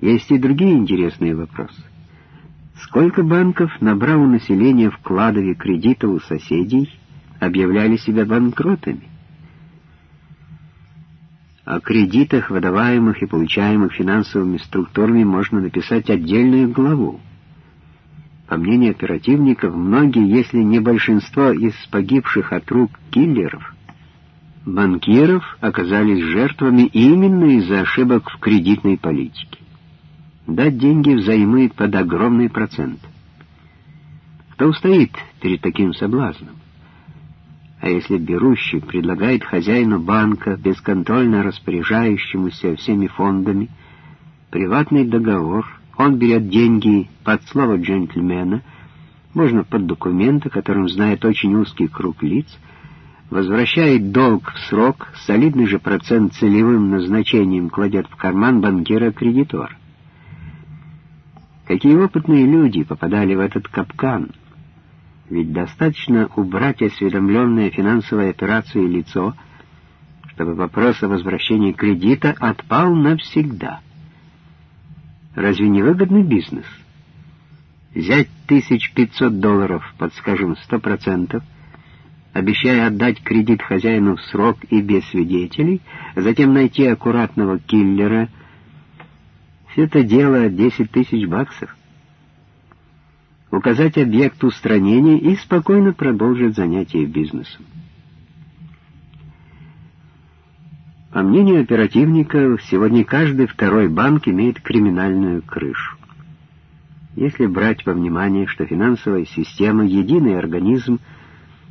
Есть и другие интересные вопросы. Сколько банков, набрав у населения вкладов и кредитов у соседей, объявляли себя банкротами? О кредитах, выдаваемых и получаемых финансовыми структурами, можно написать отдельную главу. По мнению оперативников, многие, если не большинство из погибших от рук киллеров, банкиров оказались жертвами именно из-за ошибок в кредитной политике. Дать деньги взаймы под огромный процент. Кто устоит перед таким соблазном? А если берущий предлагает хозяину банка, бесконтрольно распоряжающемуся всеми фондами, приватный договор, он берет деньги под слово джентльмена, можно под документы, которым знает очень узкий круг лиц, возвращает долг в срок, солидный же процент целевым назначением кладет в карман банкира-кредитора. Какие опытные люди попадали в этот капкан — ведь достаточно убрать осведомленное финансовой операции лицо, чтобы вопрос о возвращении кредита отпал навсегда. Разве не выгодный бизнес? Взять 1500 долларов под, скажем, 100%, обещая отдать кредит хозяину в срок и без свидетелей, затем найти аккуратного киллера. Все это дело 10 тысяч баксов указать объект устранения и спокойно продолжить занятие бизнесом. По мнению оперативников, сегодня каждый второй банк имеет криминальную крышу. Если брать во внимание, что финансовая система — единый организм,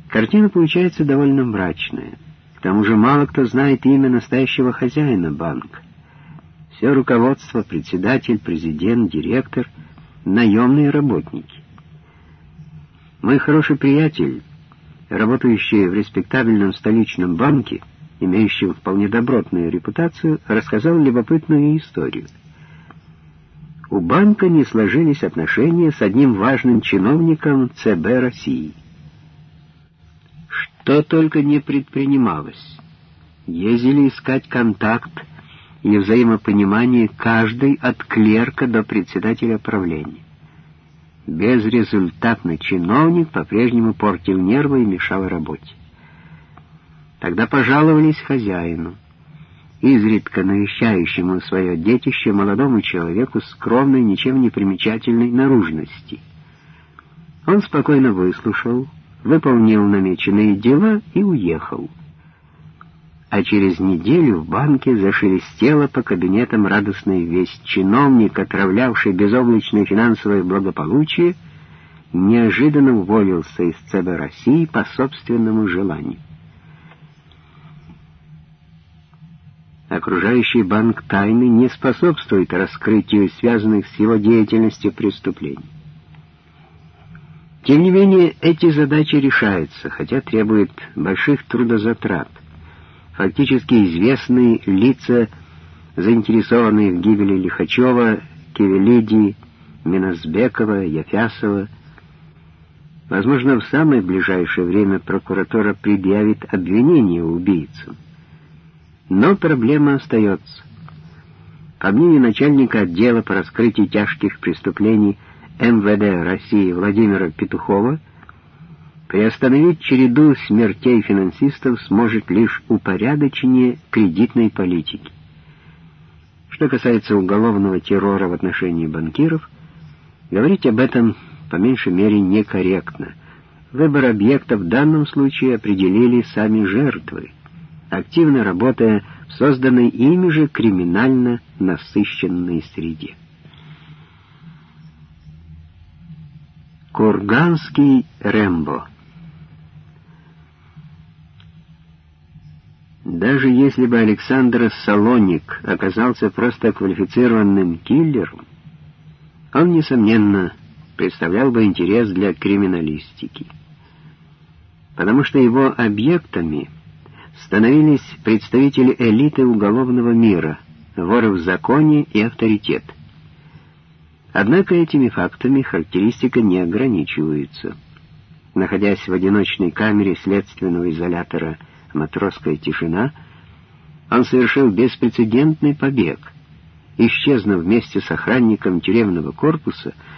картина получается довольно мрачная. К тому же мало кто знает имя настоящего хозяина банка. Все руководство, председатель, президент, директор — наемные работники. Мой хороший приятель, работающий в респектабельном столичном банке, имеющем вполне добротную репутацию, рассказал любопытную историю. У банка не сложились отношения с одним важным чиновником ЦБ России. Что только не предпринималось. Ездили искать контакт и взаимопонимание каждый от клерка до председателя правления. Безрезультатный чиновник по-прежнему портил нервы и мешал работе. Тогда пожаловались хозяину, изредка навещающему свое детище молодому человеку скромной, ничем не примечательной наружности. Он спокойно выслушал, выполнил намеченные дела и уехал а через неделю в банке зашелестела по кабинетам радостная весть. Чиновник, отравлявший безоблачное финансовое благополучие, неожиданно уволился из ЦБ России по собственному желанию. Окружающий банк тайны не способствует раскрытию связанных с его деятельностью преступлений. Тем не менее, эти задачи решаются, хотя требуют больших трудозатрат фактически известные лица, заинтересованные в гибели Лихачева, Кивелиди, Миназбекова, Яфясова. Возможно, в самое ближайшее время прокуратура предъявит обвинение убийцам. Но проблема остается. По мнению начальника отдела по раскрытию тяжких преступлений МВД России Владимира Петухова, Приостановить череду смертей финансистов сможет лишь упорядочение кредитной политики. Что касается уголовного террора в отношении банкиров, говорить об этом по меньшей мере некорректно. Выбор объекта в данном случае определили сами жертвы, активно работая в созданной ими же криминально насыщенной среде. Курганский Рэмбо Даже если бы Александр Салоник оказался просто квалифицированным киллером, он, несомненно, представлял бы интерес для криминалистики, потому что его объектами становились представители элиты уголовного мира, воры в законе и авторитет. Однако этими фактами характеристика не ограничивается. Находясь в одиночной камере следственного изолятора матросская тишина, он совершил беспрецедентный побег исчезнув вместе с охранником тюремного корпуса,